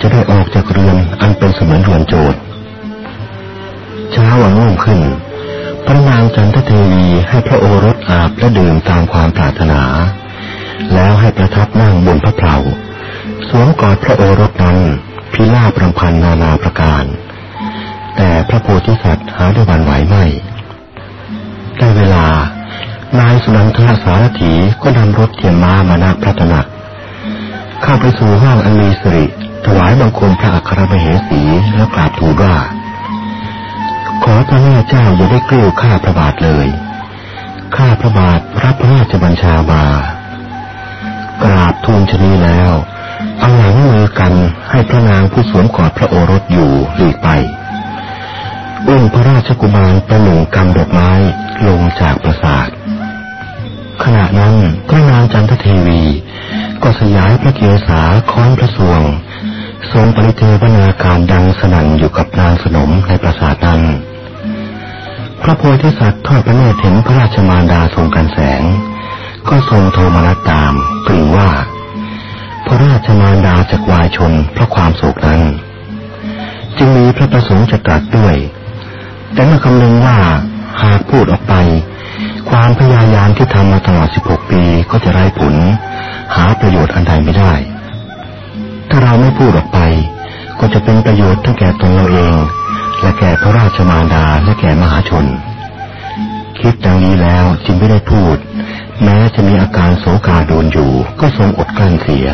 จะได้ออกจากเรือนอันเป็นเสมือนเรือนโจรเช้าวันรุ่งขึ้น พระนางจันทเทวีให้พระโอรสอาบและดื่มตามความปรารถนา แล้วให้ประทับนั่งบนพระเพลาสวมกอดพระโอรสนั้นพิล่าบรำพันนานาประการ แต่พระโพธิสัตว์หาได้วันไหวไม่ได้เวลานายสุนันทสารถีก็นำรถเทียนม้ามาณพระตนักเข้าไปสู่ห้องอันมีสิริ วายบังคมพระอัครมเหสีแล้วกราบทูลว่า ขอพระแม่เจ้าอย่าได้เกลิ้วข้าพระบาทเลย ข้าพระบาทรับพระราชบัญชามากราบทูลชนีแล้ว เอาหลังมือกันให้พระนางผู้สวมกอดพระโอรสอยู่หลีกไปอุ้มพระราชกุมารประหนุ่งกำดอกไม้ลงจากปราสาท ขณะนั้นพระนางจันทเทวี ก็สยายพระเกศาค้อนพระสวง ทรงปริเทวนาการดังสนั่นอยู่กับนางสนมในปราสาทนั้นพระโพธิสัตว์ทอดพระเนตรเห็นพระราชมารดาทรงกันแสง ก็ทรงโทรมาตามกลิ่งว่า พระราชมารดาจากวายชนเพราะความโศกนั้น จึงมีพระประสงค์จะตรัสด้วย แต่เมื่อคำนึงว่าหากพูดออกไป ความพยายามที่ทำมาตลอด 16 ปีก็จะไร้ผล หาประโยชน์อันใดไม่ได้ ถ้าเราไม่พูดออกไป ก็จะเป็นประโยชน์ทั้งแก่ตนเราเอง และแก่พระราชมารดาและแก่มหาชน คิดดังนี้แล้วจึงไม่ได้พูด แม้จะมีอาการโศกาโดนอยู่ ก็ทรงอดกลั้นเสีย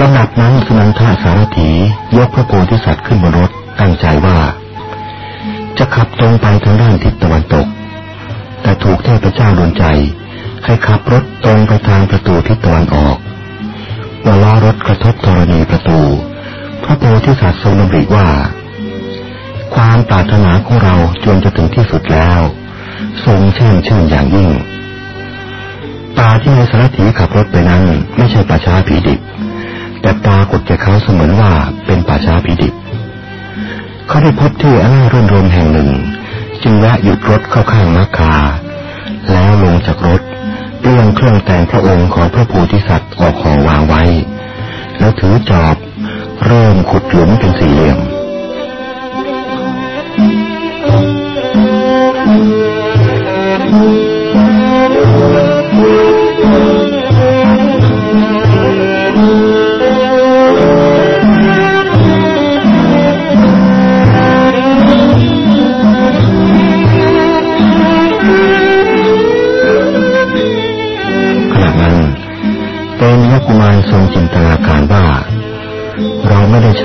ลำดับนั้นสุนันทาสารถียกพระโพธิสัตว์ขึ้นบนรถตั้งใจว่า จะขับตรงไปทางด้านทิศตะวันตก แต่ถูกเทพเจ้าดนใจ ให้ขับรถตรงไปทางประตูทิศตะวันออก ว่าล้อรถกระทบธรณีประตู พระโพธิสัตว์ทรงดำริว่า ความปรารถนาของเราจนจะถึงที่สุดแล้ว ทรงเชื่นชื่นอย่างยิ่งป่าที่ในสารถีขับรถไปนั้นไม่ใช่ป่าช้าผีดิบ แต่ปรากฏแก่เขาเสมือนว่าเป็นป่าช้าผีดิบ เขาได้พบที่อางร่นรมแห่งหนึ่ง จึงแวะหยุดรถเข้าข้างมักคา แล้วลงจากรถ เรื่องเครื่องแต่งพระองค์ของพระโพธิสัตว์ออกของวางไว้ แล้วถือจอบ เริ่มขุดหลุมเป็นสี่เหลี่ยม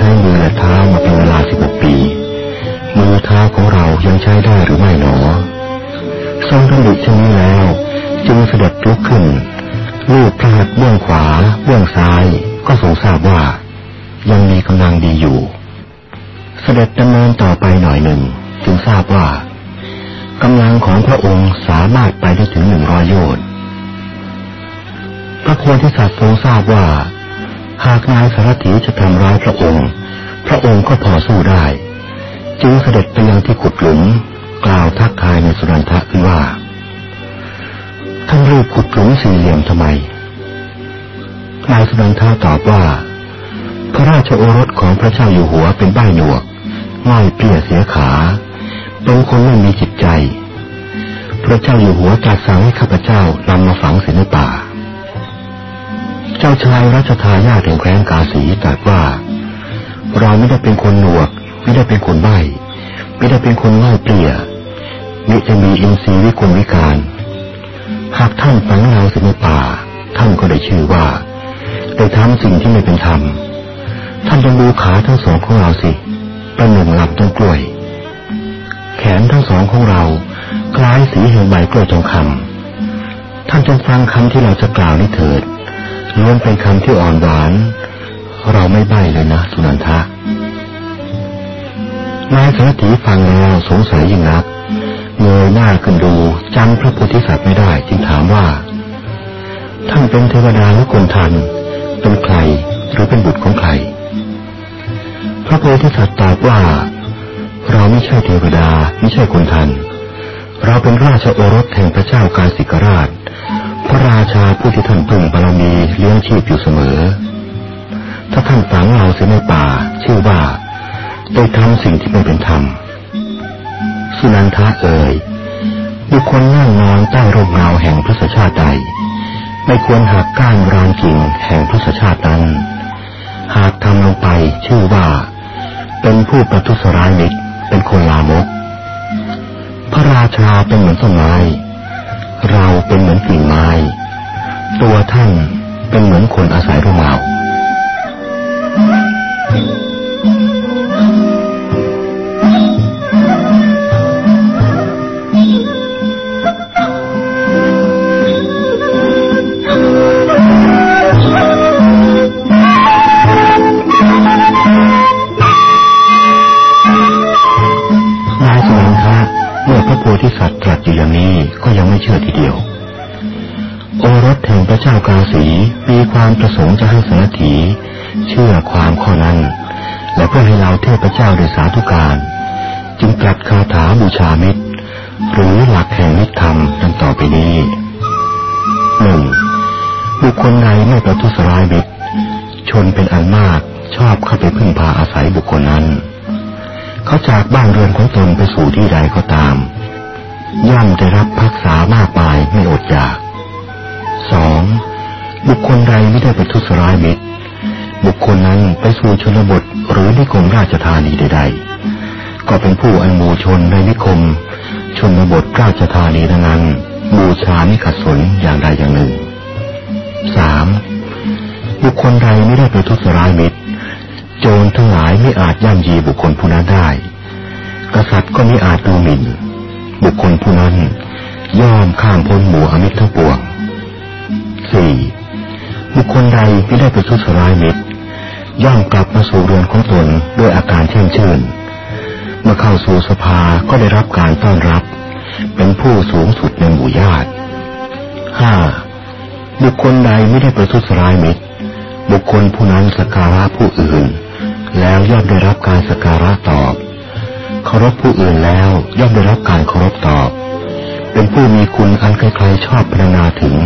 ช้มือและเท้ามาเป็นเวลาสิบหกปี มือเท้าของเรายังใช้ได้หรือไม่หนอ ทรงดำริเช่นนี้แล้ว จึงเสด็จลุกขึ้นลูบพระหัตถ์เบื้องขวาเบื้องซ้ายก็ทรงทราบว่า ยังมีกำลังดีอยู่ เสด็จดำเนินต่อไปหน่อยหนึ่ง จึงทราบว่ากำลังของพระองค์สามารถไปได้ถึงหนึ่งร้อยโยชน์พระโพธิสัตว์ทรงทราบว่า หากนายสารถีจะทำร้ายพระองค์ พระองค์ก็พอสู้ได้ จึงเสด็จไปยังที่ขุดหลุม กล่าวทักทายในสุนันทะขึ้นว่า ท่านรีบขุดหลุมสี่เหลี่ยมทำไม นายสุนันทะตอบว่า พระราชโอรสของพระเจ้าอยู่หัวเป็นใบหนวกง่ายเปรี้ยเสียขา เป็นคนไม่มีจิตใจ พระเจ้าอยู่หัวจัดสั่งให้ข้าพเจ้านำมาฝังเสียป่า เจ้าชายรัชทายาทแห่งแคว้นกาสีตรัสว่า เราไม่ได้เป็นคนหนวก ไม่ได้เป็นคนใบ้ไม่ได้เป็นคนเล่าเปลี่ยมิจะมีอินทรีย์วิกลวิการ หากท่านฝังเราสิในป่า ท่านก็ได้ชื่อว่าได้ทำสิ่งที่ไม่เป็นธรรม ท่านจงดูขาทั้งสองของเราสิ ประหนึ่งหลับต้นกล้วย แขนทั้งสองของเรา คล้ายสีเห่งใบกล้วยจองคำท่านจงฟังคำที่เราจะกล่าวนี้เถิด ล้วนเป็นคำที่อ่อนหวาน เราไม่ใบ้เลยนะสุนันทะนายสารถีฟังแล้วสงสัยยิ่งนักเงยหน้าขึ้นดูจำพระโพธิสัตว์ไม่ได้ จึงถามว่า ท่านเป็นเทวดาหรือคนทัน เป็นใครหรือเป็นบุตรของใคร พระโพธิสัตว์ตอบว่า เราไม่ใช่เทวดาไม่ใช่คนทัน เราเป็นราชโอรสแห่งพระเจ้ากาสิกราช พระราชาผู้ที่ท่านพึ่งบารมีเลี้ยงชีพอยู่เสมอ ถ้าท่านฝังเราเสียในป่า ชื่อว่าได้ทำสิ่งที่ไม่เป็นธรรม สุนันทาเอ่ยบุคคลนั่งนอนใต้ร่มเงาแห่งพระชาติใด ไม่ควรหักก้านรานกิ่งแห่งพระสชาตินั้น หากทำลงไปชื่อว่า เป็นผู้ประทุษร้ายมิตรเป็นคนลามก พระราชาเป็นเหมือนต้นไม้ เราเป็นเหมือนกิ่งไม้ ตัวท่านเป็นเหมือนคนอาศัยร่มเงา ผู้ที่สัตว์ตรัสอย่างนี้ก็ยังไม่เจ้ากาสีมีความประสงค์จะให้สนถีเชื่อความข้อนั้น และเพื่อให้เราเทพเจ้าโดยสาธุการ จึงตรัสคาถาบูชามิตร หรือหลักแห่งมิตรธรรมดังต่อไปนี้หนึ่งบุคคลใดไม่ประทุษร้ายมิตร ชนเป็นอันมากชอบเข้าไปพึ่งพาอาศัยบุคคลนั้น เขาจากบ้านเรือนของตนไปสู่ที่ใดก็ตาม ย่อมได้รับพักษามากมายไม่อดอยากสองบุคคลใดไม่ได้ไปทุสร้ายมิตร บุคคลนั้นไปสู่ชนบทหรือนิคมราชธานีใด ๆ ก็เป็นผู้อันมูชนในนิคม ชนบทราชธานีนั้นบูชานิขัดสนอย่างใดอย่างหนึ่งสามบุคคลใดไม่ได้ไปทุสร้ายมิตร โจรทั้งหลายไม่อาจย่ำยีบุคคลผู้นั้นได้ กษัตริย์ก็ไม่อาจดูหมิ่น บุคคลผู้นั้นย่อมข้ามพ้นหมู่อมิตรทั้งปวงสี่บุคคลใดที่ได้ประทุษร้ายมิตร ย่อมกลับมาสู่เรือนของตนด้วยอาการเช่นเชิญเมื่อเข้าสู่สภาก็ได้รับการต้อนรับ เป็นผู้สูงสุดในหมู่ญาติห้าบุคคลใดไม่ได้ประทุษร้ายมิตร บุคคลผู้นั้นสการะผู้อื่น แล้วย่อมได้รับการสการะตอบ เคารพผู้อื่นแล้วย่อมได้รับการเคารพตอบ เป็นผู้มีคุณอันใครๆชอบพรรณนาถึง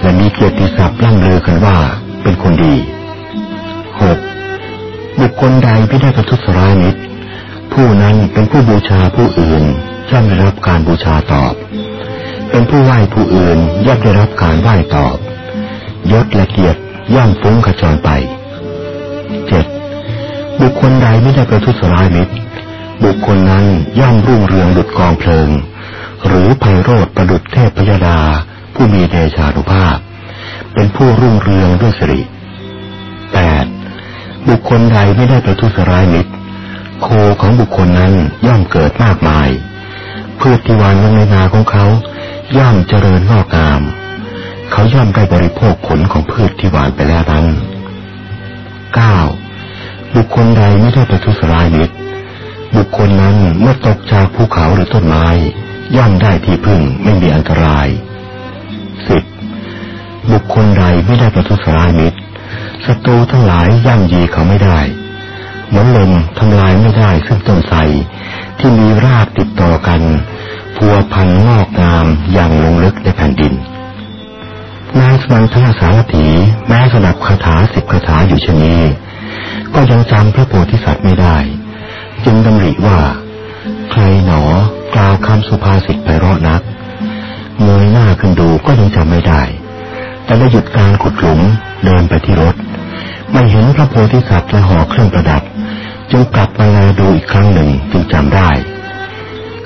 และมีเกียรติศัพท์ล่ำลือกันว่าเป็นคนดีหกบุคคลใดที่ได้ประทุษร้ายมิตรผู้นั้นเป็นผู้บูชาผู้อื่นย่อมได้รับการบูชาตอบ เป็นผู้ไหว้ผู้อื่นย่อมได้รับการไหว้ตอบ ยศและเกียรติย่อมฟุ้งขจรไป เจ็ดบุคคลใดไม่ได้ประทุษร้ายมิตร บุคคลนั้นย่อมรุ่งเรืองดุจกองเพลิง หรือไพโรธประดุจเทพพยดา ผู้มีเดชานุภาพ เป็นผู้รุ่งเรืองด้วยสิริแปดบุคคลใดไม่ได้ประทุษร้ายมิตรโคของบุคคลนั้นย่อมเกิดมากมายพืชที่วานลงในนาของเขา ย่อมเจริญงอกงาม เขาย่อมได้บริโภคผลของพืชที่หวานไปแล้วนั้นเก้าบุคคลใดไม่ได้ประทุษร้ายมิตร บุคคลนั้นเมื่อตกจากภูเขาหรือต้นไม้ ย่อมได้ที่พึ่งไม่มีอันตรายสิบบุคคลใดไม่ได้ประทุษร้ายมิตรศัตรูทั้งหลายย่ำยีเขาไม่ได้เหมือนลมทำลายไม่ได้ซึ่งต้นไทรที่มีรากติดต่อกัน พัวพันงอกงามอย่างลงลึกในแผ่นดินนายสมันทสารถีแม้สนับคาถาสิบคาถาอยู่เช่นนี้ ก็ยังจำพระโพธิสัตว์ไม่ได้ จึงดำริว่า ใครหนอกล่าวคำสุภาษิตไปรอดนักเงยหน้าขึ้นดูก็ยังจำไม่ได้ แต่ได้หยุดการขุดหลุมเดินไปที่รถไม่เห็นพระโพธิสัตว์และห่อเครื่องประดับ จึงกลับมาแลดูอีกครั้งหนึ่งจึงจำได้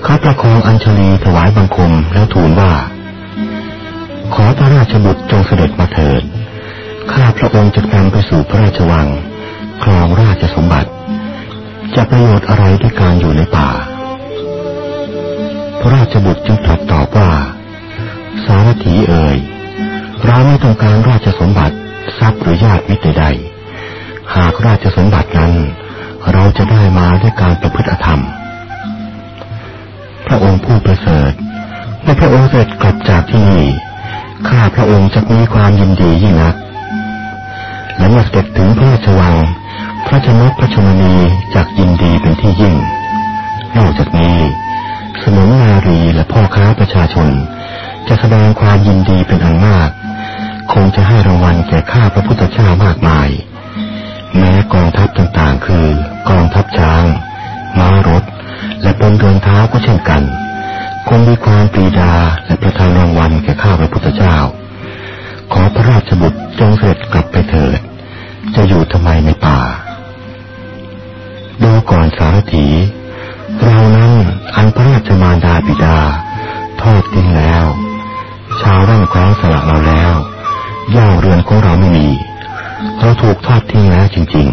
เขาประคองอัญชลีถวายบังคมแล้วทูลว่า ขอพระราชบุตรจงเสด็จมาเถิดข้าพระองค์จะนำไปสู่พระราชวัง ครองราชสมบัติ จะประโยชน์อะไรด้วยการอยู่ในป่า พระราชบุตรจึงตรัสตอบว่า สารถีเอ่ยเราไม่ต้องการราชสมบัติทรัพย์หรือญาติมิตรใดหากราชสมบัตินั้น เราจะได้มาด้วยการประพฤติธรรม พระองค์ผู้ประเสริฐเมื่อพระองค์เสด็จกลับจากที่นี่ข้าพระองค์จะมีความยินดียิ่งนักและเมื่อเสด็จถึงพระราชวัง พระชนกพระชนนีจากยินดีเป็นที่ยิ่ง นอกจากนี้ สมุนนารีและพ่อค้าประชาชน จะแสดงความยินดีเป็นอันมาก คงจะให้รางวัลแก่ข้าพระพุทธเจ้ามากมาย แม้กองทัพต่างๆ คือกองทัพช้าง ม้ารถ และบนเดินเท้าก็เช่นกัน คงมีความปรีดาและประทานรางวัลแก่ข้าพระพุทธเจ้า ขอพระราชบุตรจงเสด็จกลับไปเถิด จะอยู่ทำไมในป่า ดูก่อนสารถีเรานั้นอันพระราชมารดาบิดา ทอดทิ้งแล้ว ชาวร่างแคว้นสละเราแล้วย่าเรือนของเราไม่มีเราถูกทอดทิ้งแล้วจริง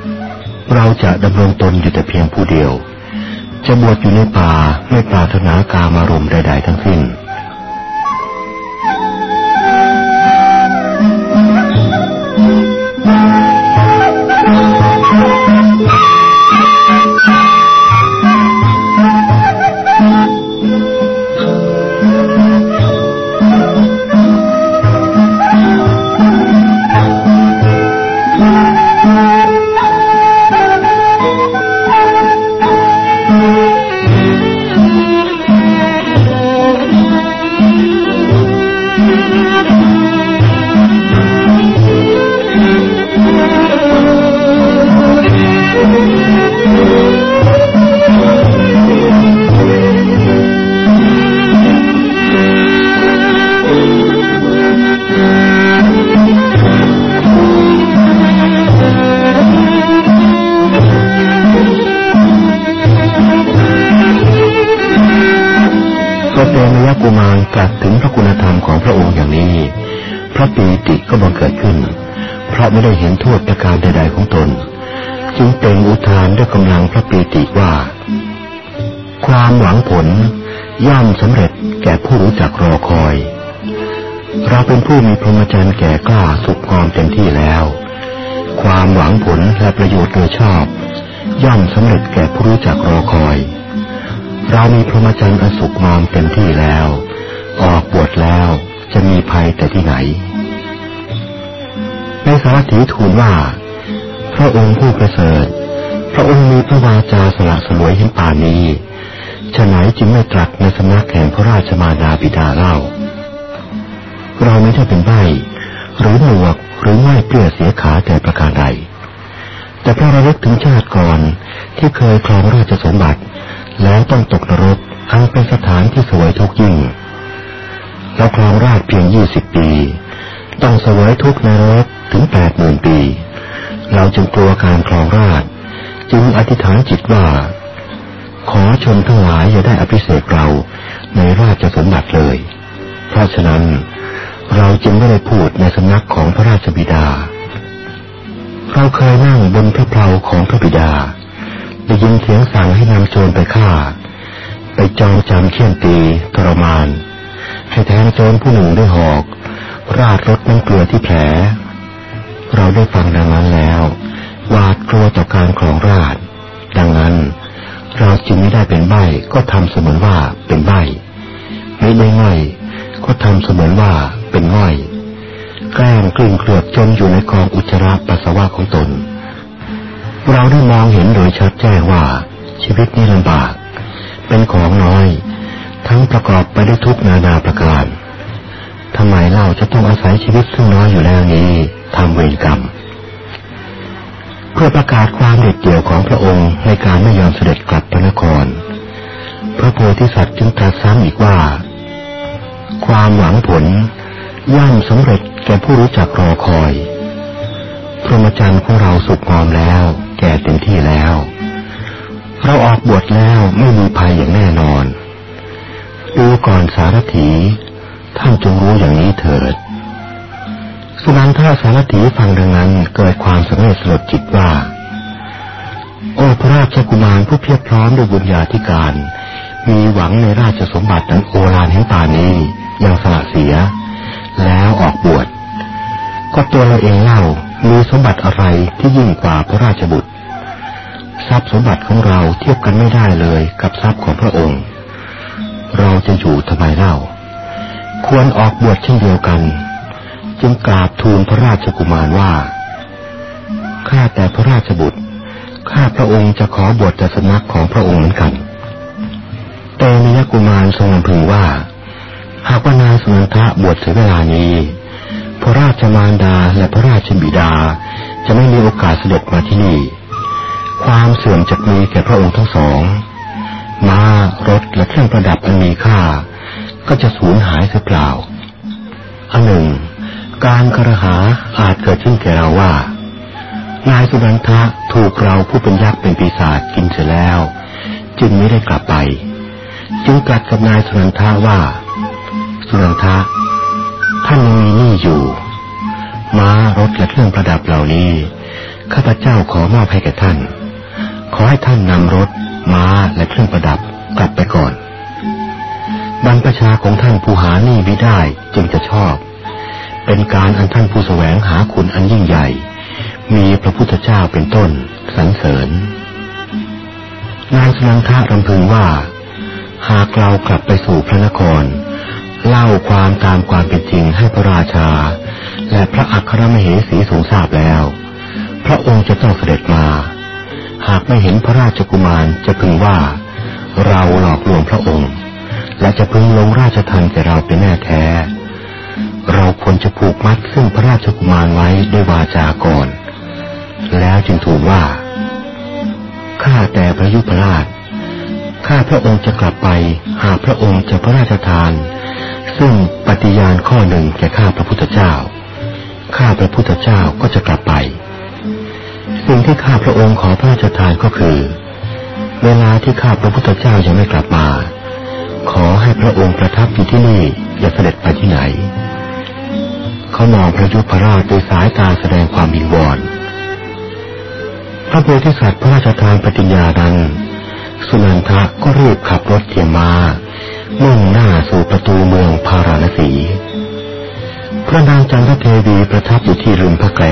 ๆ เราจะดำรงตนอยู่แต่เพียงผู้เดียว จะบวชอยู่ในป่าไม่ปราถนากามารมใด ๆ ทั้งสิ้นัสถึงพระคุณธรรมของพระองค์อย่างนี้ พระปีติก็บังเกิดขึ้น เพราะไม่ได้เห็นโทษประการใด ๆของตน จึงเต็มอุทานด้วยกำลังพระปีติว่า ความหวังผลย่อมสำเร็จแก่ผู้รู้จักรอคอย เราเป็นผู้มีพรหมจรรย์แก่กล้าสุขความเต็มที่แล้ว ความหวังผลและประโยชน์โดยชอบ ย่อมสำเร็จแก่ผู้รู้จักรอคอยเรามีพรหมจรรย์อสุขความเต็มที่แล้ว ออกบวชแล้วจะมีภัยแต่ที่ไหนในสารถีทูลว่า พระองค์ผู้ประเสริฐ พระองค์มีพระวาจาสละสลวยเห็นป่านี้ฉะไหนจึงไม่ตรัสในสำนักแห่งพระราชมารดาบิดาเล่า เราไม่ใช่เป็นใบหรือหนวกหรือไม่เปลือเสียขาแต่ประการใด แต่พระระลึกถึงชาติก่อนที่เคยครองราชสมบัติ แล้วต้องตกนรกอันเป็นสถานที่สวยทุกยิ่ง เราครองราชเพียงยี่สิบปี ต้องเสวยทุกนรกถึงแปดหมื่นปี เราจึงกลัวการครองราช จึงอธิษฐานจิตว่า ขอชนทั้งหลายอย่าได้อภิเษกเราในราชสมบัติเลย เพราะฉะนั้นเราจึงไม่ได้พูดในสำนักของพระราชบิดา เราเคยนั่งบนพระเพลาของพระบิดา ได้ยินเสียงสั่งให้นำโจรไปฆ่า ไปจองจำเขี่ยนตีทรมาน ให้แทงโจรผู้หนึ่งด้วยหอก ราดรถน้ำเกลือที่แผล เราได้ฟังดังนั้นแล้วหวาดกลัวต่อการของราดดังนั้น เราจึงไม่ได้เป็นใบก็ทำเสมือนว่าเป็นใบไม่ได้ง่อยก็ทำเสมือนว่าเป็นง่อยแกล้งกลืนเกลือบจนอยู่ในกองอุจจาระปัสสาวะของตน เราได้มองเห็นโดยชัดแจ้งว่าชีวิตนี้ลำบาก เป็นของน้อย ทั้งประกอบไปด้วยทุกนานาประการทำไมเล่าจะต้องอาศัยชีวิตซึ่งน้อยอยู่แล้วนี้ทำเวรกรรม เพื่อประกาศความเด็ดเดี่ยวของพระองค์ในการไม่ยอมเสด็จกลับพระนคร พระโพธิสัตว์จึงตรัสซ้ำอีกว่า ความหวังผลย่อมสำเร็จแก่ผู้รู้จักรอคอย พรหมจรรย์ของเราสุขงอมแล้ว แก่เต็มที่แล้ว เราออกบวชแล้วไม่มีภัยอย่างแน่นอน ดูก่อนสารถีท่านจงรู้อย่างนี้เถิด สุนันทาสารถีฟังดังนั้นเกิดความสำเร็จสลดจิตว่า โอ้พระราชกุมารผู้เพียบพร้อมด้วยบุญญาธิการ มีหวังในราชสมบัตินั้นโอฬารแห่งป่านี้ยังสละเสีย แล้วออกบวชก็ตัวเราเองเล่ามีสมบัติอะไรที่ยิ่งกว่าพระราชบุตร ทรัพย์สมบัติของเราเทียบกันไม่ได้เลยกับทรัพย์ของพระองค์ เราจะอยู่ทำไมเล่า ควรออกบวชเช่นเดียวกัน จึงกราบทูลพระราชกุมารว่า ข้าแต่พระราชบุตร ข้าพระองค์จะขอบวชแต่สนักของพระองค์เหมือนกันแต่มียกุมารทรงพึงว่า หากว่านายสุนันทะบวชเสียเวลานี้ พระราชมารดาและพระราชบิดาจะไม่มีโอกาสเสด็จมาที่นี่ ความเสื่อมจะมีแก่พระองค์ทั้งสอง ม้ารถและเครื่องประดับอันมีค่า ก็จะสูญหายเสียเปล่า อันหนึ่ง การกระหาอาจเกิดขึ้นแก่เราว่า นายสุนันทะถูกเราผู้เป็นยักษ์เป็นปีศาจกินเสียแล้ว จึงไม่ได้กลับไป จึงกลัดกับนายสุนันทะว่า สุนันทะ ท่านยังมีหนี้อยู่ ม้ารถและเครื่องประดับเหล่านี้ข้าพเจ้าขอมอบให้แก่ท่าน ขอให้ท่านนำรถ ม้าและเครื่องประดับกลับไปก่อน บรรพชาของท่านผู้หานี่ไม่ได้จึงจะชอบ เป็นการอันท่านผู้แสวงหาคุณอันยิ่งใหญ่ มีพระพุทธเจ้าเป็นต้นสรรเสริญ นายสนันทะรำพึงว่า หากเรากลับไปสู่พระนคร เล่าความตามความเป็นจริงให้พระราชา และพระอัครมเหสีทรงทราบแล้ว พระองค์จะต้องเสด็จมา หากไม่เห็นพระราชกุมารจะพึงว่า เราหลอกลวงพระองค์ และจะพึงลงราชทันแก่เราเป็นแน่แท้ เราควรจะผูกมัดซึ่งพระราชกุมารไว้ด้วยวาจาก่อน แล้วจึงทูลว่า ข้าแต่พระยุพราช ข้าพระองค์จะกลับไป หากพระองค์จะพระราชทาน ซึ่งปฏิญาณข้อหนึ่งแก่ข้าพระพุทธเจ้า ข้าพระพุทธเจ้าก็จะกลับไป สิ่งที่ข้าพระองค์ขอพระราชทานก็คือ เวลาที่ข้าพระพุทธเจ้ายังไม่กลับมา ขอให้พระองค์ประทับอยู่ที่นี่อย่าเสด็จไปที่ไหน เขามองพระยุพราชด้วยสายตาแสดงความมิงวอนพระโพธิสัตว์พระราชทานปฏิญญาดันสุนันทะก็รีบขับรถเทียมมามุ่งหน้าสู่ประตูเมืองพาราณสี พระนางจันทเทวีประทับอยู่ที่ริมพระแกร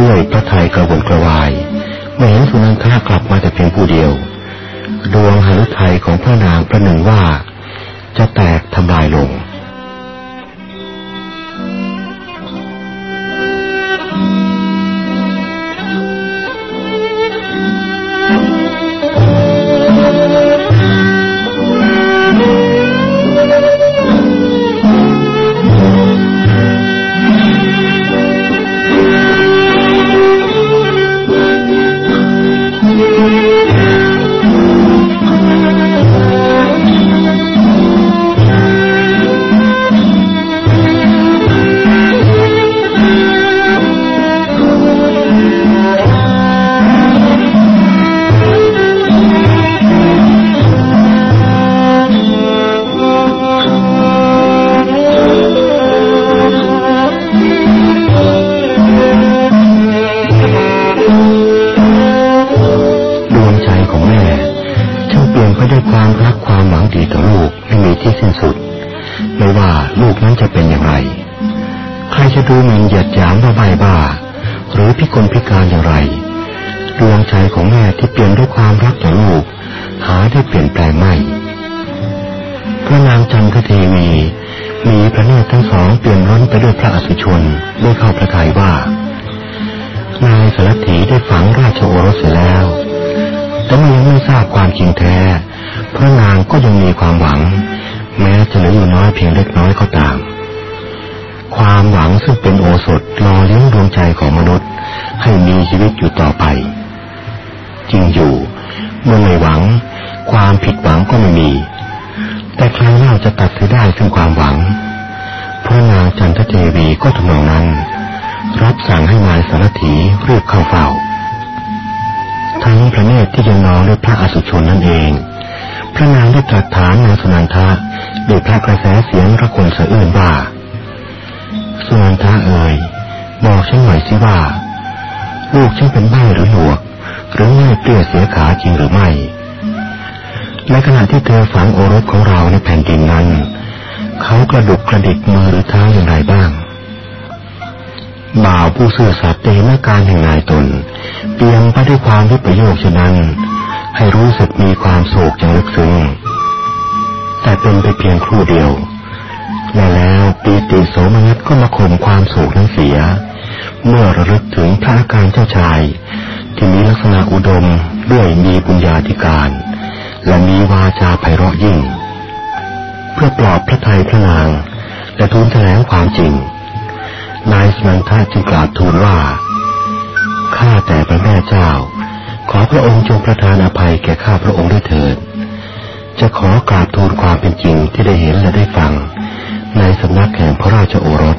ด้วยพระทัยกระวนกระวายเมื่อเห็นสุนันทากลับมาแต่เพียงผู้เดียว ดวงหฤทัยของพระนางประหนึ่งว่า จะแตกทำลายลง องเปลี่ยนร้อนไปด้วยพระอสุชนได้เข้าพระทัยว่านายสารถีได้ฝังราชโอรสเสียแล้ว แต่มันยังไม่ทราบความจริงแท้ เพราะนางก็ยังมีความหวัง แม้จะเหลืออยู่น้อยเพียงเล็กน้อยก็ตาม ความหวังซึ่งเป็นโอสถรอเลี้ยงดวงใจของมนุษย์ ให้มีชีวิตอยู่ต่อไป จริงอยู่เมื่อไม่หวัง ความผิดหวังก็ไม่มี แต่ใครเล่าจะตัดเธอได้ซึ่งความหวัง พระนางจันทเทวีก็ทำนองนั้น รับสั่งให้นายสารถีเรียบเข้าเฝ้า ทั้งพระเนตรที่ยังนองด้วยพระอสุชนนั่นเอง พระนางได้ตรัสถามนางสนันทะด้วยพระกระแสเสียงระคนสะอื้นว่า สุนันทะเอ่ยบอกฉันหน่อยสิว่า ลูกฉันเป็นบ้าหรือหนวก หรือไม่เปรี้ยเสียขาจริงหรือไม่ในขณะที่เธอฝังโอรสของเราในแผ่นดินนั้น เขากระดุกกระดิกมือหรือเท้าอย่างไรบ้าการแห่งนายตน เปี่ยมไปด้วยความวิปโยคฉะนั้น ให้รู้สึกมีความโศกอย่างลึกซึ้งแต่เป็นไปเพียงครู่เดียวและแล้วปีติโสมนัสก็มาข่มความโศกนั้นเสีย เมื่อระลึกถึงพระอาการเจ้าชาย ที่มีลักษณะอุดมด้วยมีปุญญาธิการ และมีวาจาไพเราะยิ่ง เพื่อปลอบพระทัยพระนาง และทูลแถลงความจริง นายสนันทาจึงกราบทูลว่า ข้าแต่พระแม่เจ้า ขอพระองค์จงประทานอภัยแก่ข้าพระองค์ด้วยเถิด จะขอกราบทูลความเป็นจริงที่ได้เห็นและได้ฟัง ในสำนักแห่งพระราชโอรส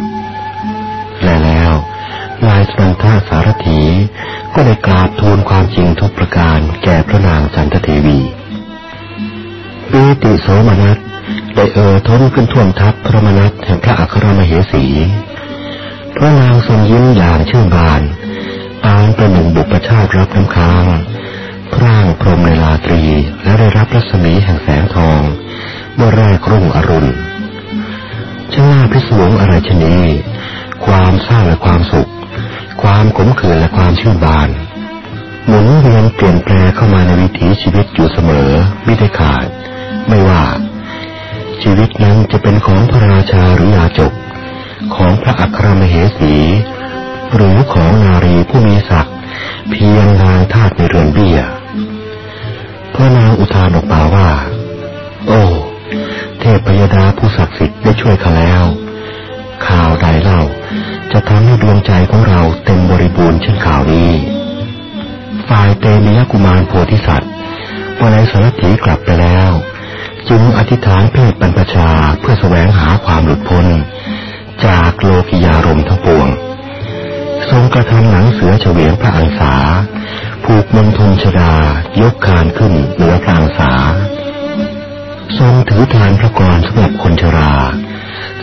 และแล้วนายสนันทาสารถีก็ได้กราบทูลความจริงทุกประการแก่พระนางจันทเทวีปีติโสมนัส ได้เอ่อท้นขึ้นท่วมทัพพระมนัสแห่งพระอัครมเหสี พระนางทรงยิ้มอย่างชื่นบานปานประหนึ่งบุปชาติรับน้ำค้างพร่างพรมในลาตรีและได้รับรัศมีแห่งแสงทองเมื่อแรกรุ่งอรุณช่างน่าพิศวงอะไรชนี ความเศร้าและความสุข ความขมขื่นและความชื่นบาน หมุนเวียนเปลี่ยนแปลเข้ามาในวิถีชีวิตอยู่เสมอไม่ได้ขาด ไม่ว่า ชีวิตนั้นจะเป็นของพระราชาหรือยาจก ของพระอัครมเหสี หรือของนารีผู้มีศักดิ์เพียงนางทาสในเรือนเบี้ยพระนางอุทานออกมาว่า โอ้เทพยดาผู้ศักดิ์สิทธิ์ได้ช่วยข้าแล้ว ข่าวใดเล่าจะทำให้ดวงใจของเราเต็มบริบูรณ์เช่นข่าวนี้ ฝ่ายเตมียกุมารโพธิสัตว์วันในสารถีกลับไปแล้ว จึงอธิษฐานเพศบรรพชาเพื่อแสวงหาความหลุดพ้น จากโลกิยารมทั้งปวง ทรงกระทำหนังเสือเฉวียงพระอังสา ผูกมณฑลชดา ยกคานขึ้นเหนือพระอังสา ทรงถือทานพระกรสำหรับคนชรา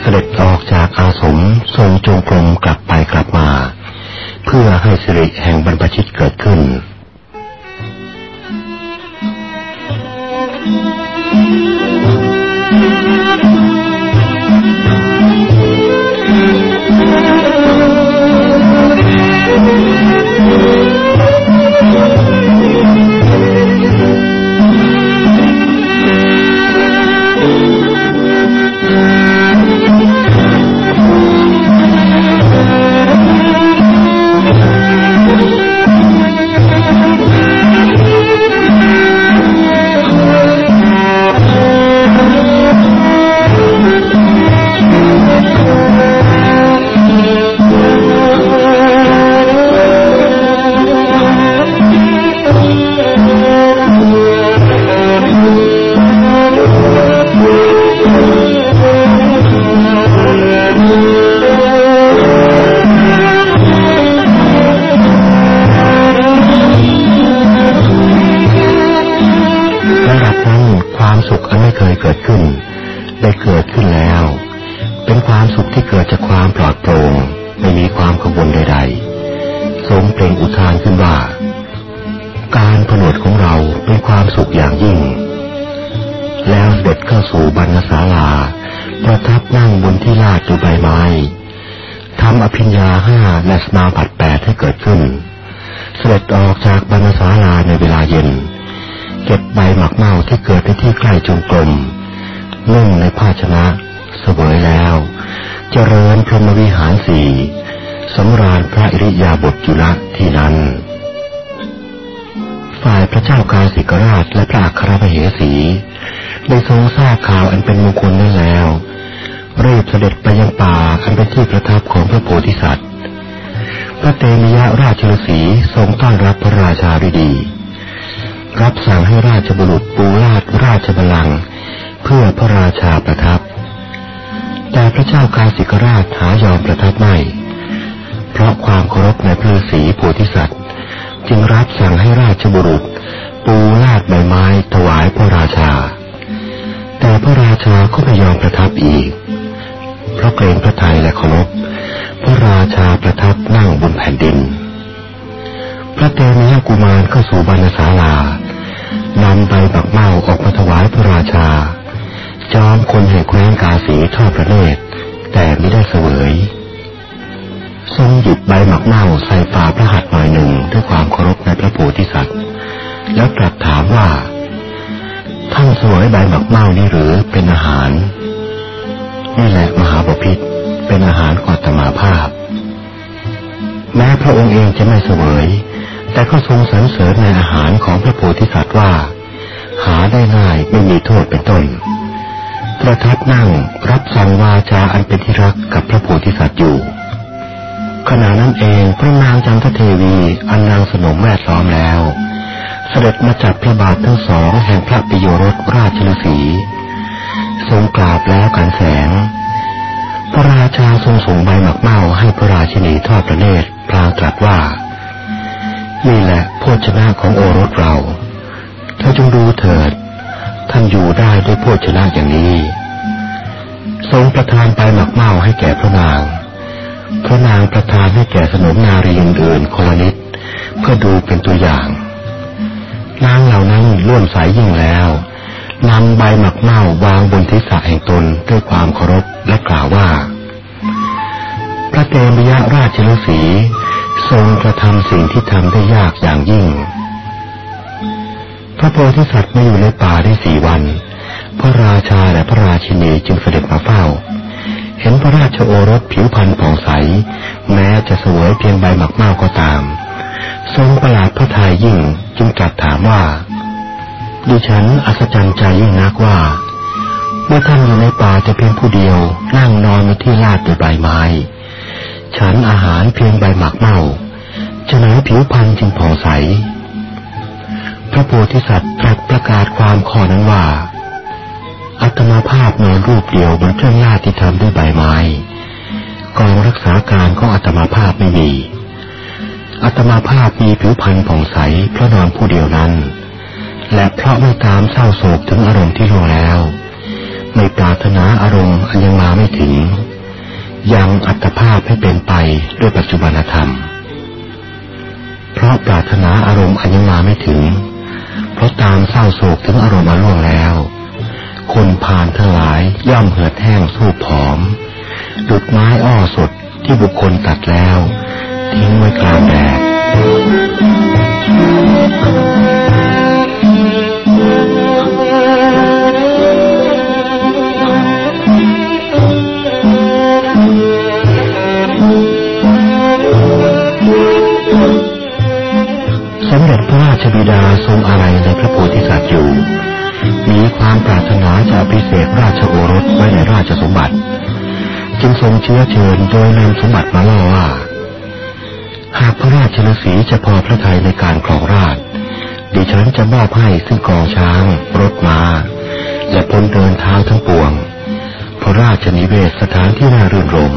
เสด็จออกจากอาสมทรงจงกรมกลับไปกลับมา เพื่อให้สิริแห่งบรรพชิตเกิดขึ้น Thank you. สุขที่เกิดจากความปลอดโปร่งไม่มีความขบวนใดๆทรงเปล่งอุทานขึ้นว่า การผนวดของเราเป็นความสุขอย่างยิ่ง แล้วเด็ดเข้าสู่บรรณศาลา ประทับนั่งบนที่ลาดดูใบไม้ทำอภิญญาห้าและสมาบัตแปดให้เกิดขึ้น เสด็จออกจากบรรณศาลาในเวลาเย็น เก็บใบหมักเมาที่เกิดในที่ใกล้จงกรมนุ่งในภาชนะเสวยแล้ว เจริญพรหมวิหารสี่สำราญพระอริยาบถจุลที่นั้น ฝ่ายพระเจ้ากาสิกราชและพระอัครพเหสีได้ทรงทราบข่าวอันเป็นมงคลนั้นแล้วรีบเสด็จไปยังป่าอันเป็นที่ประทับของพระโพธิสัตว์ พระเตมิยะราชฤาษีทรงต้อนรับพระราชาด้วยดี รับสั่งให้ราชบุรุษปูราชราชบัลลังก์เพื่อพระราชาประทับ แต่พระเจ้ากาสิกราชหายอมประทับไม่ เพราะความเคารพในพระศรีโพธิสัตว์ จึงรับสั่งให้ราชบุรุษ ปูลาดใบไม้ถวายพระราชา แต่พระราชาก็ไม่ยอมประทับอีก เพราะเกรงพระทัยและเคารพพระราชาประทับนั่งบนแผ่นดิน พระเตมียกุมารเข้าสู่บรรณศาลานำใบบักเม้าออกมาถวายพระราชา จอมคนแห่งแคว้นกาสีทอดพระเนตรแต่ไม่ได้เสวยทรงหยิบใบหมักเน่าใส่ฝาพระหัตถ์หน่อยหนึ่งด้วยความเคารพในพระโพธิสัตว์ แล้วกลับถามว่า ท่านสวยใบหมักเน่านี่หรือเป็นอาหาร นี่แหละมหาบพิษเป็นอาหารกอตมาภาพ แม้พระองค์เองจะไม่เสวย แต่ก็ทรงสรรเสริญในอาหารของพระโพธิสัตว์ว่า หาได้ง่ายไม่มีโทษเป็นต้น ประทับนั่งรับสั่งวาจาอันเป็นที่รักกับพระโพธิสัตว์อยู่ ขณะนั้นเองพระนางจันทเทวีอันนางสนมแวดล้อมแล้ว เสด็จมาจับพระบาททั้งสองแห่งพระปิโยรสราชฤษีทรงกราบแล้วกันแสง พระราชาทรงส่งใบหมักเมาให้พระราชินีทอดพระเนตรพลางตรัสว่า นี่แหละโภชนะของโอรสเราเธอจงดูเถิด ท่านอยู่ได้ด้วยโภชนะอย่างนี้ ทรงประทานใบหมักเมาให้แก่พระนาง พระนางประทานให้แก่สนมนารีอื่นๆคนละนิดเพื่อดูเป็นตัวอย่าง นางเหล่านั้นร่วมสายยิ่งแล้วนำใบหมักเมาวางบนทิศะแห่งตนด้วยความเคารพและกล่าวว่า พระเตมิยะราชฤาษีทรงกระทำสิ่งที่ทำได้ยากอย่างยิ่ง ระโพธิสัตว์มาอยู่ในป่าได้สี่วัน พระราชาและพระราชินีจึงเสด็จมาเฝ้า เห็นพระราชโอรสผิวพรรณผ่องใส แม้จะสวยเพียงใบหมักเมาก็ตาม ทรงประหลาดพระทัยยิ่งจึงตรัสถามว่า ดิฉันอัศจรรย์ใจยิ่งนักว่าเมื่อท่านอยู่ในป่าจะเพียงผู้เดียว นั่งนอนในที่ลาดด้วยใบไม้ ฉันอาหารเพียงใบหมักเมาจะไหนผิวพรรณจึงผ่องใส พระโพธิสัตว์ตรัสประกาศความข้อนั้นว่า อัตมาภาพนอนรูปเดียวบนเครื่องลาดที่ทำด้วยใบไม้ กองรักษาการของอัตมาภาพไม่มี อัตมาภาพมีผิวพรรณผ่องใสเพราะนอนผู้เดียวนั้น และเพราะไม่ตามเศร้าโศกถึงอารมณ์ที่ล่วงแล้ว ไม่ปรารถนาอารมณ์อันยังมาไม่ถึง ยังอัตภาพให้เป็นไปด้วยปัจจุบันธรรม เพราะปรารถนาอารมณ์อันยังมาไม่ถึง ราะตามเศร้าโศกถึงอารมณ์มาล่วงแล้ว คนผ่านทั้งหลายย่อมเหือดแห้งสู้ผอมดุดไม้อ้อสดที่บุคคลตัดแล้ว ทิ้งไว้กลางแดด ราชบิดาทรงอะไรในพระโพธิสัตว์อยู่ มีความปรารถนาจะพิเศษราชโอรสไว้ในราชสมบัติ จึงทรงเชื้อเชิญโดยนำสมบัติมาเล่าว่า หากพระราชนสีจะพอพระทัยในการครองราชดิฉันจะมอบให้ซึ่งกองช้าง รถมา้า และพลเดินเท้าทั้งปวง พระราชนิเวศสถานที่น่ารื่นรม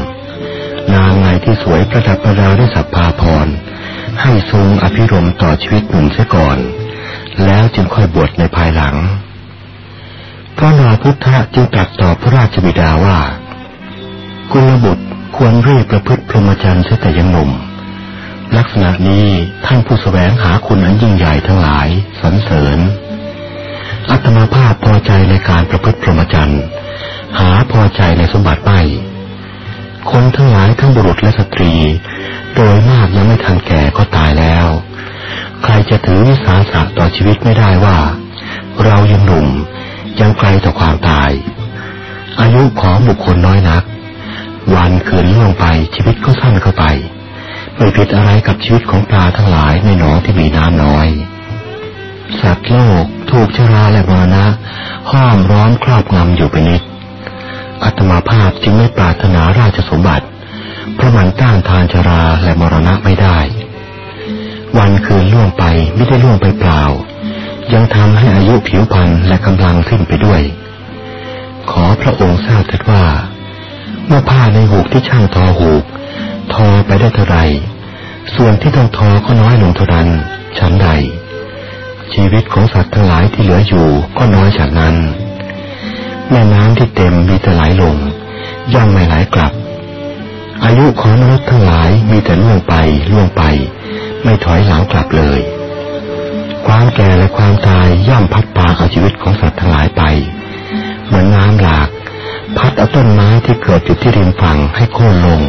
นางไงที่สวยประดับประดาด้วยสัพพาพร ให้ทรงอภิรมต่อชีวิตหนุ่มเสียก่อน แล้วจึงค่อยบวชในภายหลัง พระนาพุทธะจึงตรัสต่อพระราชบิดาว่า กุลบุตรควรรีบประพฤติพรหมจรรย์เสียแต่ยังหนุ่ม ลักษณะนี้ท่านผู้สแสวงหาคุณอันยิ่งใหญ่ทั้งหลายสรรเสริญ อัตมาภาพพอใจในการประพฤติพรหมจรรย์ หาพอใจในสมบัติไม่ คนทั้งหลายทั้งบุรุษและสตรี โดยมากยังไม่ทันแก่ก็ตายแล้ว ใครจะถือวิสาสะต่อชีวิตไม่ได้ว่า เรายังหนุ่มยังไกลต่อความตาย อายุของบุคคลน้อยนัก วันคืนล่วงไปชีวิตก็สั้นเข้าไป ไม่ผิดอะไรกับชีวิตของปลาทั้งหลายในหนองที่มีน้ำน้อย สัตว์โลกถูกชราและมรณะห้อมร้อมครอบงำอยู่เป็นนิด อัตมาภาพจึงไม่ปรารถนาราชสมบัติ เพราะมันต้านทานชราและมรณะไม่ได้ วันคืนล่วงไปไม่ได้ล่วงไปเปล่า ยังทำให้อายุผิวพรรณและกำลังสิ้นไปด้วย ขอพระองค์ทราบเถิดว่า เมื่อผ้าในหูกที่ช่างทอหูก ทอไปได้เท่าไร ส่วนที่ต้องทอก็น้อยลงเท่านั้นชั้นใด ชีวิตของสัตว์ทั้งหลายที่เหลืออยู่ก็น้อยจากนั้น แม่น้ำที่เต็มมีแต่ไหลลง ย่อมไม่ไหลกลับ อายุของมนุษย์ทั้งหลายมีแต่ล่วงไปล่วงไป ไม่ถอยหลังกลับเลย ความแก่และความตายย่อมพัดพาเอาชีวิตของสัตว์ทั้งหลายไป เหมือนน้ำหลาก พัดเอาต้นไม้ที่เกิดอยู่ที่ริมฝั่งให้โค่นลง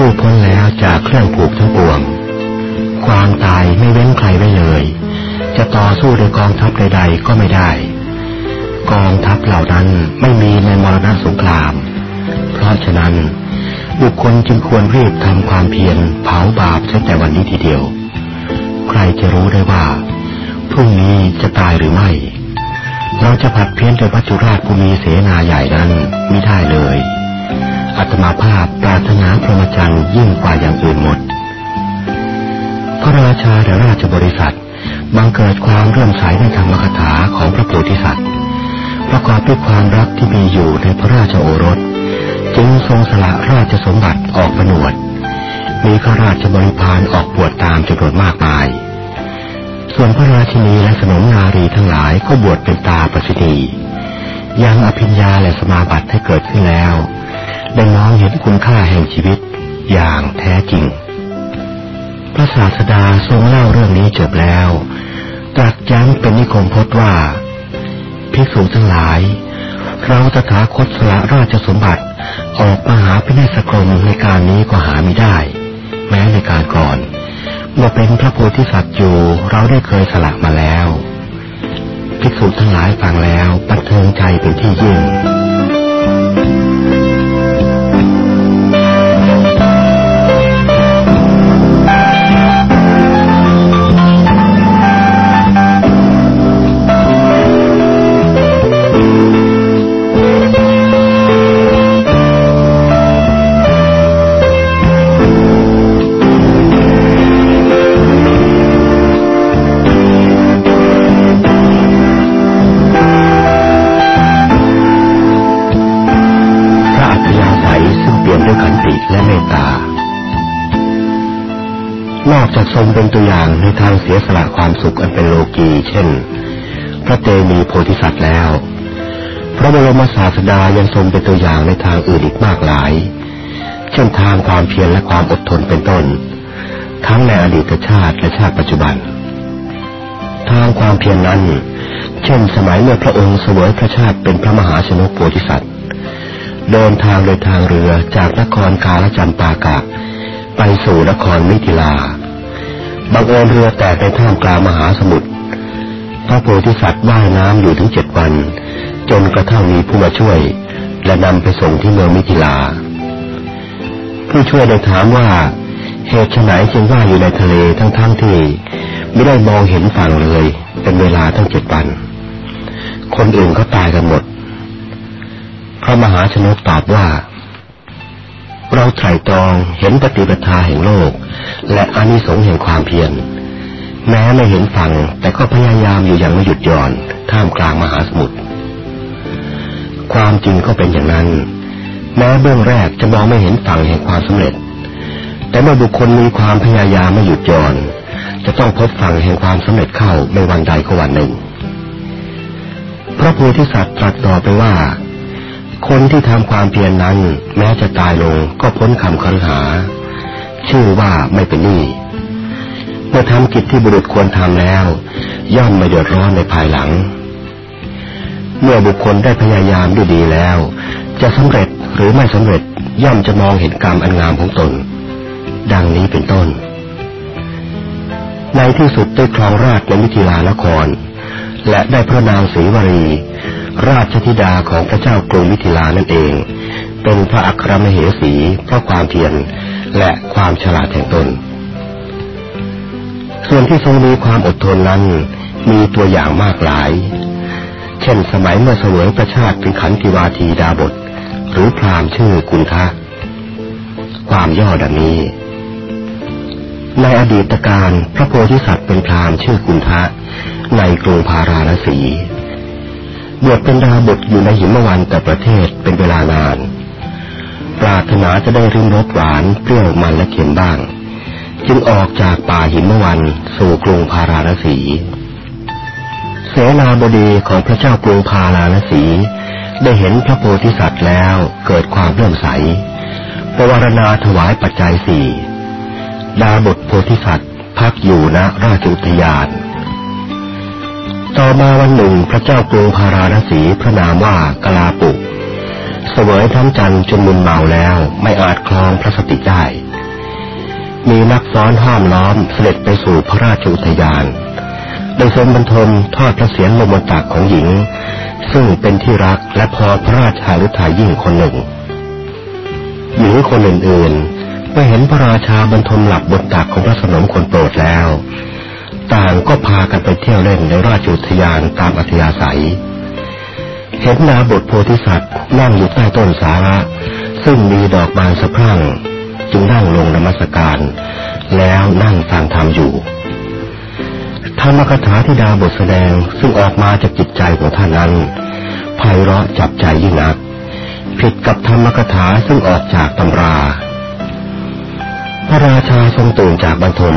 ผู้พ้นแล้วจากเครื่องผูกทั้งปวง ความตายไม่เว้นใครไว้เลย จะต่อสู้ด้วยกองทัพใดๆก็ไม่ได้ กองทัพเหล่านั้นไม่มีในมรณะสงคราม เพราะฉะนั้น บุคคลจึงควรรีบทำความเพียรเผาบาปตั้งแต่วันนี้ทีเดียว ใครจะรู้ได้ว่า พรุ่งนี้จะตายหรือไม่ เราจะผัดเพี้ยนโดยพระจุราชผู้มีเสนาใหญ่นั้นไม่ได้เลย อัตมาภาพปรารถนาพรหมจรรย์ยิ่งกว่าอย่างอื่นหมด พระราชาและราชบริษัทบังเกิดความเรื่อมใสในธรรมคถาของพระโพธิสัตว์ ประกอบด้วยความรักที่มีอยู่ในพระราชโอรส จึงทรงสละราชสมบัติออกประนวด มีข้าราชบริพารออกบวชตามจำนวนมากมาย ส่วนพระราชินีและสนมนารีทั้งหลายก็บวชเป็นตาประสิทธิยังอภิญญาและสมาบัติให้เกิดขึ้นแล้ว ได้มองเห็นคุณค่าแห่งชีวิตอย่างแท้จริง พระศาสดาทรงเล่าเรื่องนี้จบแล้ว ตรัสย้ำเป็นนิคมพจน์ว่า ภิกษุทั้งหลาย เราตถาคตสละราชสมบัติออกมาหาพิเนศกรมในการนี้ก็หาไม่ได้ แม้ในการก่อน เมื่อเป็นพระโพธิสัตว์อยู่เราได้เคยสละมาแล้ว ภิกษุทั้งหลายฟังแล้วบันเทิงใจเป็นที่ยิ่ง ทรงเป็นตัวอย่างในทางเสียสละความสุขอันเป็นโลกีเช่น พระเตมีโพธิสัตว์แล้ว พระบรมศาสดายังทรงเป็นตัวอย่างในทางอื่นอีกมากหลาย เช่นทางความเพียรและความอดทนเป็นต้น ทั้งในอดีตชาติและชาติปัจจุบัน ทางความเพียรนนั้น เช่นสมัยเมื่อพระองค์เสวยพระชาติเป็นพระมหาชนกโพธิสัตว์ เดินทางโดยทางเรือจากนครกาลจันปากะไปสู่นครมิถิลา บังเอิญเรือแตกในท่ามกลางมหาสมุทรพระโพธิสัตว์ว่ายน้ำอยู่ถึงเจ็ดวัน จนกระทั่งมีผู้มาช่วย และนำไปส่งที่เมืองมิถิลา ผู้ช่วยได้ถามว่าเหตุไฉนจึงว่าอยู่ในทะเลทั้งๆทที่ ไม่ได้มองเห็นฝั่งเลย เป็นเวลาทั้งเจ็ดวัน คนอื่นก็ตายกันหมด พระมหาชนกตอบว่า เราไตรตรองเห็นปฏิปทาแห่งโลก และอานิสงส์แห่งความเพียร แม้ไม่เห็นฝั่งแต่ก็พยายามอยู่อย่างไม่หยุดหย่อน ท่ามกลางมหาสมุทรความจริงก็เป็นอย่างนั้น แม้เบื้องแรกจะมองไม่เห็นฝั่งแห่งความสำเร็จ แต่เมื่อบุคคลมีความพยายามไม่หยุดหย่อน จะต้องพบฝั่งแห่งความสำเร็จเข้าในวันใดก็วันหนึ่งพระโพธิสัตว์ตรัสต่อไปว่า คนที่ทำความเพียรนนั้น แม้จะตายลงก็พ้นคำคันหา ชื่อว่าไม่เป็นหนี้เมื่อทำกิจที่บุรุษควรทำแล้ว ย่อมไม่เดือดร้อนในภายหลัง เมื่อบุคคลได้พยายามด้วยดีแล้ว จะสำเร็จหรือไม่สำเร็จย่อมจะมองเห็นกรรมอันงามของตน ดังนี้เป็นต้น ในที่สุดได้ครองราชในมิถิลานคร และได้พระนางศรีวรี ราชธิดาของพระเจ้ากรุงมิถิลานั่นเอง เป็นพระอัครมเหสีเพราะความเพียรและความฉลาดแห่งตน ส่วนที่ทรงมีความอดทนนั้นมีตัวอย่างมากหลาย เช่นสมัยเมื่อเสวยประชาติเป็นขันติวาทีดาบท หรือพรามชื่อกุณทะความย่อดังนี้ ในอดีตการพระโพธิสัตว์เป็นพรามชื่อกุณทะในกรุงพาราณสี บวชเป็นดาบทอยู่ในหิมวันแต่ประเทศเป็นเวลานาน ปรารถนาจะได้ริมรสหวานเปรี้ยวมันและเค็มบ้าง จึงออกจากป่าหิมวันสู่กรุงพาราณสี เสนาบดีของพระเจ้ากรุงพาราณสี ได้เห็นพระโพธิสัตว์แล้วเกิดความเลื่อมใสประวารณาถวายปัจจัยสี่ดาบทโพธิสัตว์พักอยู่ณราชอุทยาน ต่อมาวันหนึ่งพระเจ้ากรุงพาราณสีพระนามว่ากลาปุกเสวยทั้งจันจนมึนเมาแล้วไม่อาจคลองพระสติได้ มีนักซ้อนห้ามล้อมเสด็จไปสู่พระราชอุทยานโดยทรงบรรทมทอดพระเศียรลมตักของหญิง ซึ่งเป็นที่รักและพอพระราชาฤทัยยิ่งคนหนึ่ง หญิงคนอื่นๆเมื่อเห็นพระราชาบรรทมหลับบนตักของพระสนมคนโปรดแล้ว ต่างก็พากันไปเที่ยวเล่นในราชอุทยานตามอัธยาศัย เห็นนาบทโพธิสัตว์นั่งอยู่ใต้ต้นสาระ ซึ่งมีดอกบานสะพรั่ง จึงนั่งลงนมัสการ แล้วนั่งฟังธรรมอยู่ธรรมคาถาที่ดาบทแสดงซึ่งออกมาจากจิตใจของท่านนั้นไพเราะจับใจยิ่งนัก ผิดกับธรรมคาถาซึ่งออกจากตำรา พระราชาทรงตื่นจากบรรทม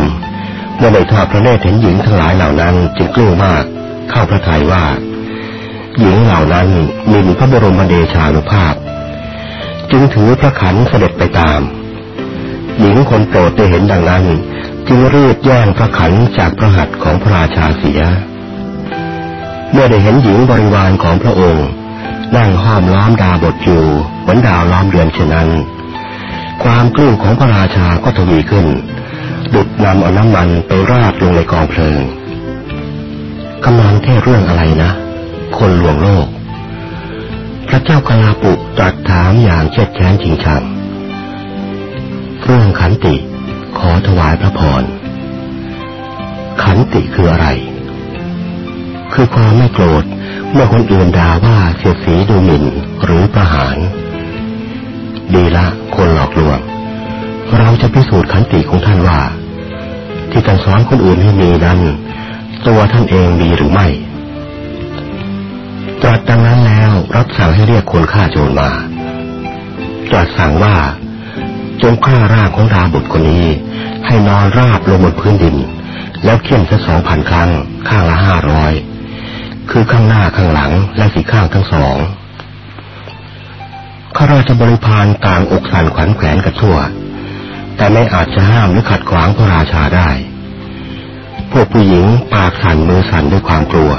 เมื่อได้ทอดพระเนตรเห็นหญิงทั้งหลายเหล่านั้นจึงกลุ้มมาก เข้าพระทัยว่า หญิงเหล่านั้นมีพระบรมเดชานุภาพ จึงถือพระขันเสด็จไปตาม หญิงคนโปรดได้เห็นดังนั้น จึงรีบแย่งพระขันจากพระหัตถ์ของพระราชาเสีย เมื่อได้เห็นหญิงบริวารของพระองค์นั่งห้อมล้อมดาบทอยู่เหมือนดาวล้อมเรือนเช่นนั้น ความกลุ้มของพระราชาก็ทวีขึ้น ดุดนำเอาน้ำมันไปราดลงในกองเพลิงกำลังเทศเรื่องอะไรนะ คนลวงโลก พระเจ้ากลาปุตรัสถามอย่างเช็ดแค้นจริงชังเรื่องขันติขอถวายพระพร ขันติคืออะไร คือความไม่โกรธเมื่อคนอื่นด่าว่าเสียสีดูหมิ่นหรือประหาร ดีละคนหลอกลวง เราจะพิสูจน์ขันติของท่านว่า ที่การสอนคนอื่นให้มีนั้น ตัวท่านเองมีหรือไม่ตรัสดังนั้นแล้วรับสั่งให้เรียกคนฆ่าโจรมาตรัสสั่งว่าจงฆ่าร่างของดาบุตรคนนี้ ให้นอนราบลงบนพื้นดิน แล้วเขี่ยนสักสองพันครั้ง ข้างละห้าร้อยคือข้างหน้าข้างหลังและสีข้างทั้งสองข้าราชบริพารต่างอกสั่นขวัญแขวนกระทั่ว แต่ไม่อาจจะห้ามหรือขัดขวางพระราชาได้ พวกผู้หญิงปากสั่นมือสั่นด้วยความกลัว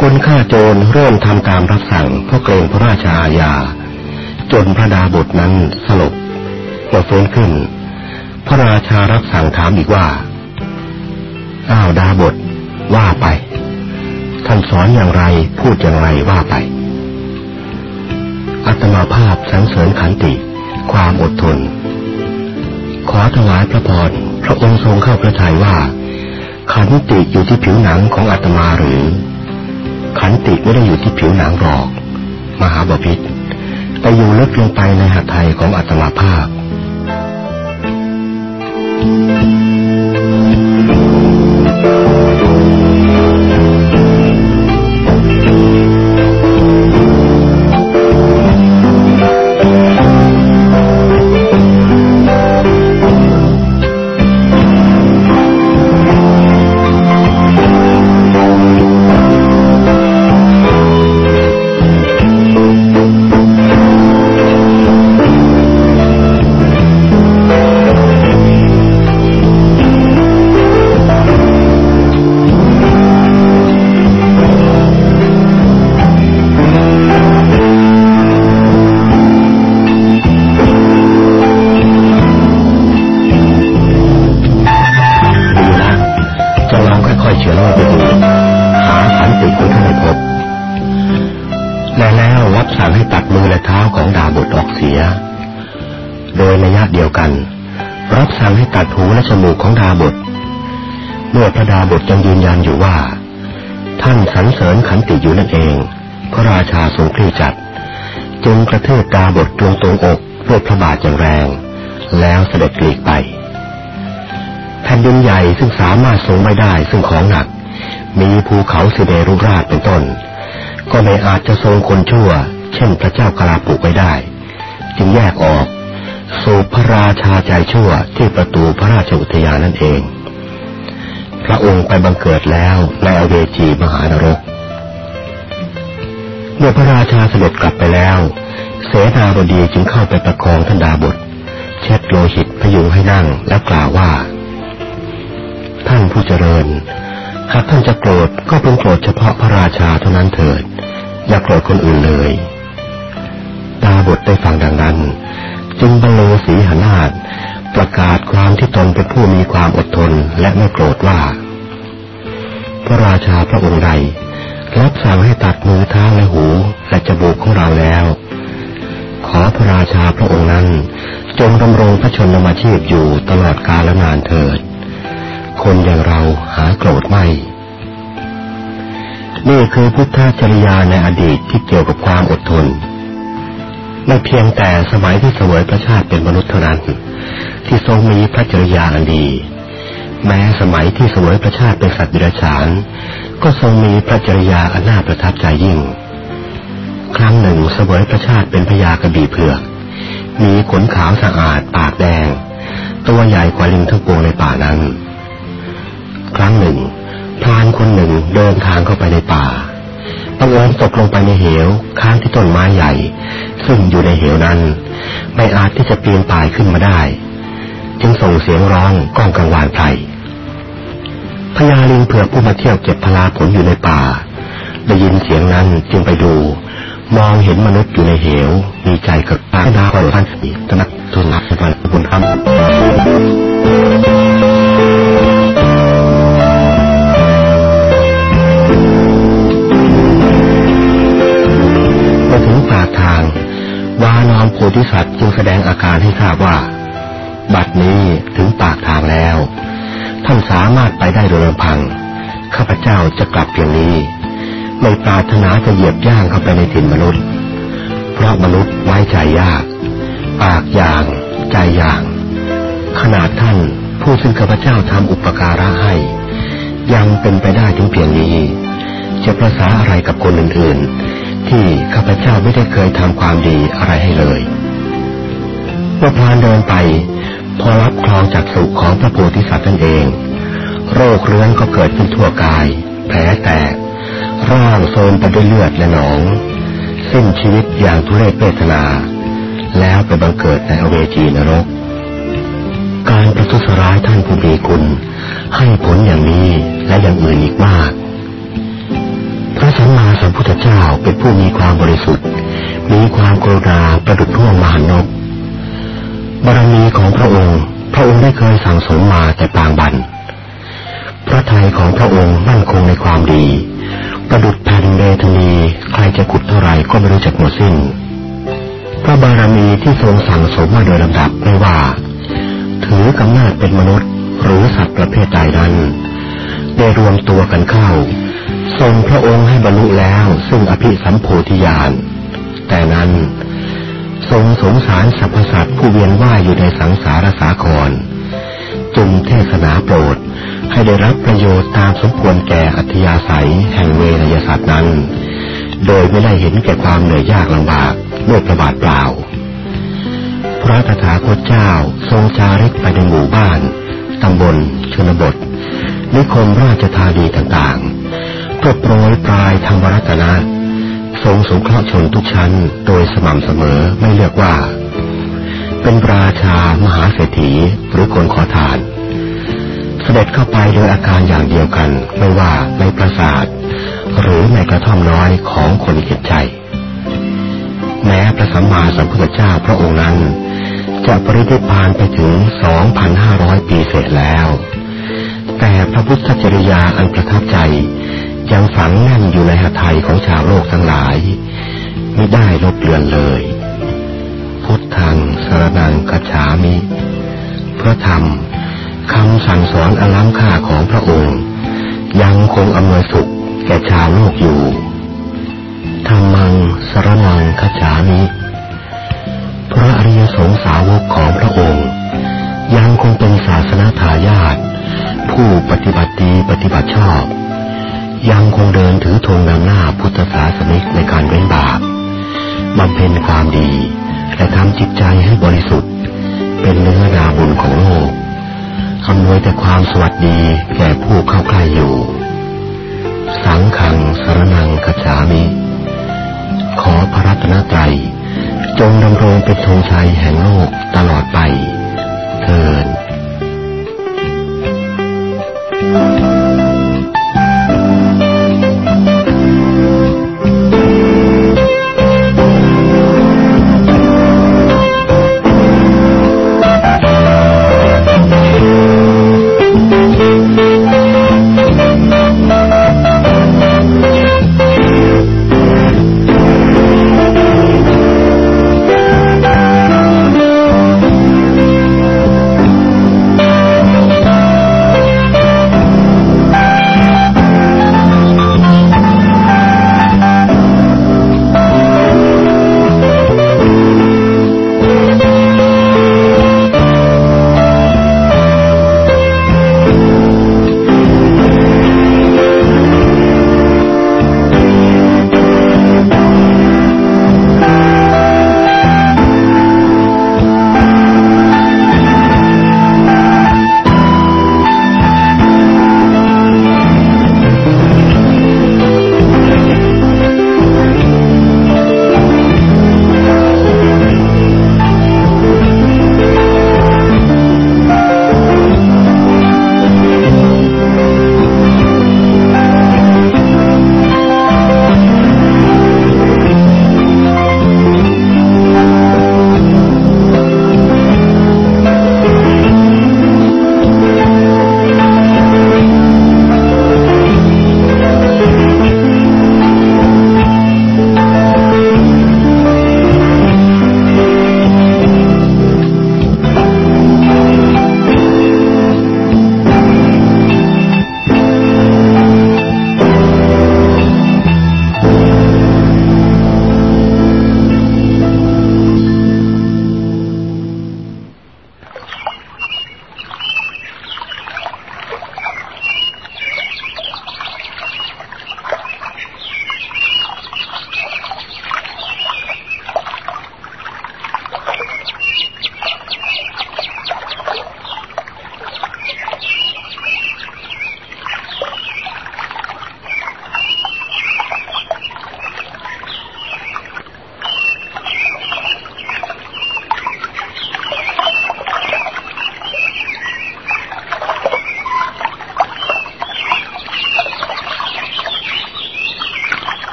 คนฆ่าโจรเริ่มทำตามรับสั่งเพราะเกรงพระราชาอาญา จนพระดาบทนั้นสลบเมื่อฟื้นขึ้น พระราชารับสั่งถามอีกว่า อ้าวดาบทว่าไป ท่านสอนอย่างไรพูดอย่างไรว่าไป อัตมาภาพสังเสริญขันติ ความอดทน ขอถวายพระพรพระองค์ทรงเข้าพระทัยว่า ขันติอยู่ที่ผิวหนังของอาตมาหรือ ขันติไม่ได้อยู่ที่ผิวหนังหรอก มหาบพิษแต่อยู่ลึกลงไปในหัตถ์ไทยของอาตมาภาพ สมูกของดาบท เมื่อพระดาบทยังยืนยันอยู่ว่า ท่านสรรเสริญขันติอยู่นั่นเอง พระราชาทรงคลี่จัด จึงกระเทือกดาบทดวงตรงอกด้วยพระบาทอย่างแรง แล้วเสด็จกลีกไปแผ่นดินใหญ่ซึ่งสามารถทรงไม่ได้ซึ่งของหนัก มีภูเขาสิเดรุราชเป็นต้น ก็ไม่อาจจะทรงคนชั่ว เช่นพระเจ้ากลาปุกไว้ได้ จึงแยกออก สู่พระราชาใจชั่วที่ประตูพระราชอุทยานนั่นเอง พระองค์ไปบังเกิดแล้วในอเวจีมหานรก เมื่อพระราชาเสด็จกลับไปแล้ว เสนาบดีจึงเข้าไปประคองท่านดาบท เช็ดโลหิตพยุงให้นั่งแล้วกล่าวว่า ท่านผู้เจริญหากท่านจะโกรธก็เป็นโกรธเฉพาะพระราชาเท่านั้นเถิด อย่าโกรธคนอื่นเลย ดาบทได้ฟังดังนั้น จึงบรรเลสีหนาฏประกาศความที่ตนเป็นผู้มีความอดทนและไม่โกรธว่า พระราชาพระองค์ใด รับสั่งให้ตัดมือเท้าและหูและจมูกของเราแล้ว ขอพระราชาพระองค์นั้น จงดำรงพระชนมาชีพอยู่ตลอดกาลนานเถิด คนอย่างเราหาโกรธไม่นี่คือพุทธจริยาในอดีตที่เกี่ยวกับความอดทน ไม่เพียงแต่สมัยที่เสวยพระชาติเป็นมนุษย์เท่านั้น ที่ทรงมีพระจริยาอันดี แม้สมัยที่เสวยพระชาติเป็นสัตว์ดิรัจฉาน ก็ทรงมีพระจริยาอันน่าประทับใจยิ่ง ครั้งหนึ่งเสวยพระชาติเป็นพญากระบี่เผือก มีขนขาวสะอาดปากแดง ตัวใหญ่กว่าลิงทั้งปวงในป่านั้น ครั้งหนึ่งพรานคนหนึ่งเดินทางเข้าไปในป่า บังเอิญตกลงไปในเหวข้างที่ต้นไม้ใหญ่ ซึ่งอยู่ในเหวนั้น ไม่อาจที่จะปีนป่ายขึ้นมาได้ จึงส่งเสียงร้องก้องกังวานไพรพญาลิงเผือกผู้มาเที่ยวเก็บพลาผลอยู่ในป่า ได้ยินเสียงนั้นจึงไปดู มองเห็นมนุษย์อยู่ในเหว มีใจกระต้าดาวท่านสีตนักทุนรับในวันบุญธรรม วานอนโพธิสัตว์จึงแสดงอาการให้ทราบว่า บัดนี้ถึงปากทางแล้ว ท่านสามารถไปได้โดยลำพัง ข้าพเจ้าจะกลับเพียงนี้ ไม่ปรารถนาจะเหยียบย่างเข้าไปในถิ่นมนุษย์ เพราะมนุษย์ไว้ใจยาก ปากอย่าง ใจอย่าง ขนาดท่านผู้ซึ่งข้าพเจ้าทำอุปการะให้ ยังเป็นไปได้ถึงเพียงนี้ จะประสาอะไรกับคนอื่นๆ ที่ข้าพเจ้าไม่ได้เคยทำความดีอะไรให้เลยเมื่อพลานเดินไป พอรับครองจากสุขของพระโพธิสัตว์นั่นเอง โรคเรื้อนก็เกิดขึ้นทั่วกาย แผลแตก ร่างโทมไปด้วยเลือดและหนอง สิ้นชีวิตอย่างทุเรศเวทนา แล้วไปบังเกิดในอเวจีนรก การประทุษร้ายท่านผู้มีคุณ ให้ผลอย่างนี้และอย่างอื่นอีกมาก พระสัมมาสัมพุทธเจ้าเป็นผู้มีความบริสุทธิ์ มีความกรุณาประดุจท่วงมหานกบารมีของพระองค์ พระองค์ได้เคยสั่งสมมาแต่ปางบัน พระทัยของพระองค์มั่นคงในความดี ประดุดแผ่นเบธนีใครจะขุดเท่าไรก็ไม่รู้จักหมดสิ้น พระบารมีที่ทรงสั่งสมมาโดยลำดับไม่ว่า ถือกำเนิดเป็นมนุษย์หรือสัตว์ประเภทใดนั้นได้รวมตัวกันเข้า ทรงพระองค์ให้บรรลุแล้ว ซึ่งอภิสัมโพธิญาณ แต่นั้นทรงสงสารสรรพสัตว์ผู้เวียนว่ายอยู่ในสังสารสาครจึงเทศนาโปรดให้ได้รับประโยชน์ตามสมควรแก่อัธยาศัยแห่งเวนยศาสตร์นั้น โดยไม่ได้เห็นแก่ความเหนื่อยยากลำบากด้วยประบาทเปล่า พระตถาคตเจ้าทรงจาริกไปในหมู่บ้าน ตำบลชนบท นิคมราชธานีต่างๆ เพื่อโปรยปลายทางวรัตนะทรงสงเคราะห์ชนทุกชั้นโดยสม่ำเสมอไม่เลือกว่า เป็นราชามหาเศรษฐีหรือคนขอทาน เสด็จเข้าไปโดยอาการอย่างเดียวกันไม่ว่าในปราสาท หรือในกระท่อมน้อยของคนเขียนใจ แม้พระสัมมาสัมพุทธเจ้าพระองค์นั้น จะปรินิพพานไปถึง 2,500 ปีเศษแล้ว แต่พระพุทธจริยาอันประทับใจ ยังฝังแน่นอยู่ในหัตถ์ของชาวโลกทั้งหลาย ไม่ได้ลบเลือนเลย พุทธังสรนังกัจฉามิพระธรรมคำสั่งสอนอล้ำค่าของพระองค์ ยังคงอำนวยสุขแก่ชาวโลกอยู่ธรรมังสรนังกัจฉามิพระอริยสงสาวกของพระองค์ ยังคงเป็นศาสนาทายาทผู้ปฏิบัติดีปฏิบัติชอบ ยังคงเดินถือธงนำหน้าพุทธศาสนิกในการเว้นบาปบำเพ็ญความดี และทำจิตใจให้บริสุทธิ์ เป็นเนื้อนาบุญของโลกคำนวยแต่ความสวัสดีแก่ผู้เข้าใกล้อยู่ สังขังสรนังกัจามิ ขอพระรัตนตรัย จงดำรงเป็นธงชัยแห่งโลกตลอดไป